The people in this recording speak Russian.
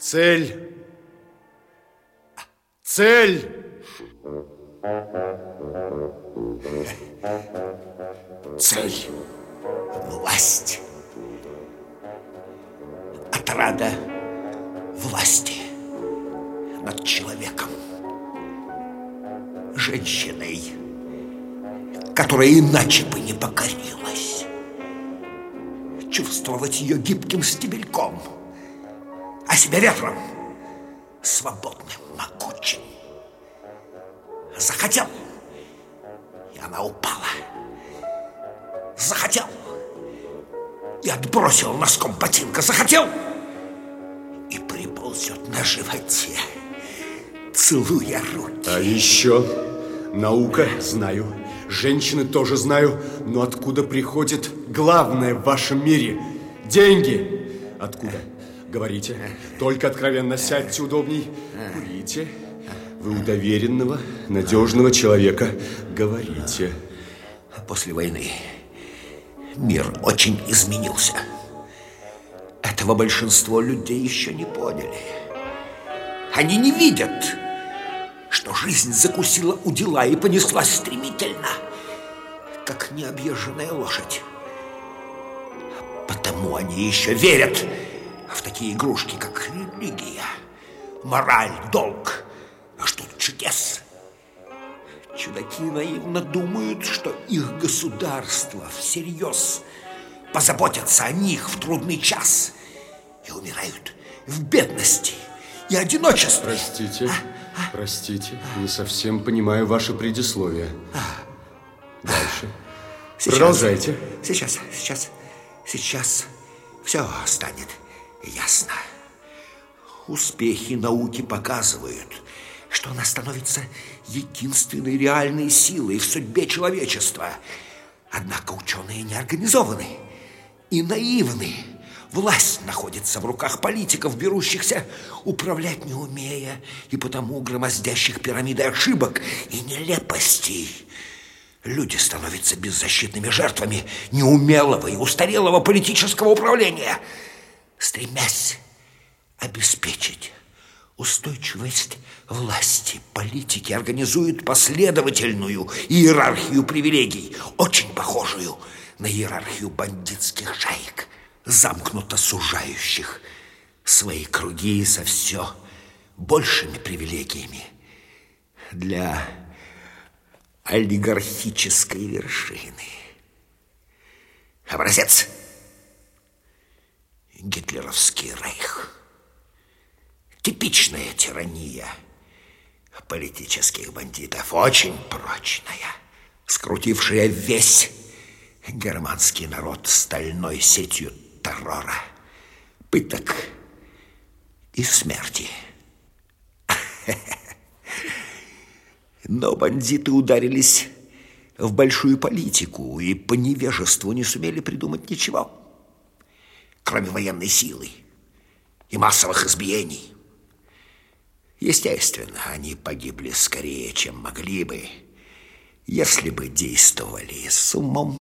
Цель. Цель. Цель. Власть. Отрада власти над человеком. Женщиной, которая иначе бы не покорилась. Чувствовать ее гибким стебельком – а себя ветром, свободным, могучим. Захотел, и она упала. Захотел, и отбросил носком ботинка. Захотел, и приползет на животе, целуя руки. А еще наука знаю, женщины тоже знаю, но откуда приходит главное в вашем мире? Деньги. Откуда? Говорите. Только откровенно сядьте удобней. Курите. Вы у доверенного, надежного человека. Говорите. После войны мир очень изменился. Этого большинство людей еще не поняли. Они не видят, что жизнь закусила у дела и понеслась стремительно, как необъезженная лошадь. Потому они еще верят, в такие игрушки, как религия, мораль, долг. А что тут чудес? Чудаки наивно думают, что их государство всерьез позаботятся о них в трудный час и умирают в бедности и одиночестве. Простите, а? А? простите, не совсем понимаю ваше предисловие. А? Дальше. Сейчас, Продолжайте. Сейчас, сейчас, сейчас все станет Ясно. Успехи науки показывают, что она становится единственной реальной силой в судьбе человечества. Однако ученые не организованы и наивны. Власть находится в руках политиков, берущихся управлять не умея, и потому громоздящих пирамиды ошибок и нелепостей. Люди становятся беззащитными жертвами неумелого и устарелого политического управления – стремясь обеспечить устойчивость власти, политики организуют последовательную иерархию привилегий, очень похожую на иерархию бандитских шаек, замкнуто сужающих свои круги со все большими привилегиями для олигархической вершины. Образец – гитлеровский рейх. Типичная тирания политических бандитов, очень прочная, скрутившая весь германский народ стальной сетью террора, пыток и смерти. Но бандиты ударились в большую политику и по невежеству не сумели придумать ничего кроме военной силы и массовых избиений. Естественно, они погибли скорее, чем могли бы, если бы действовали с умом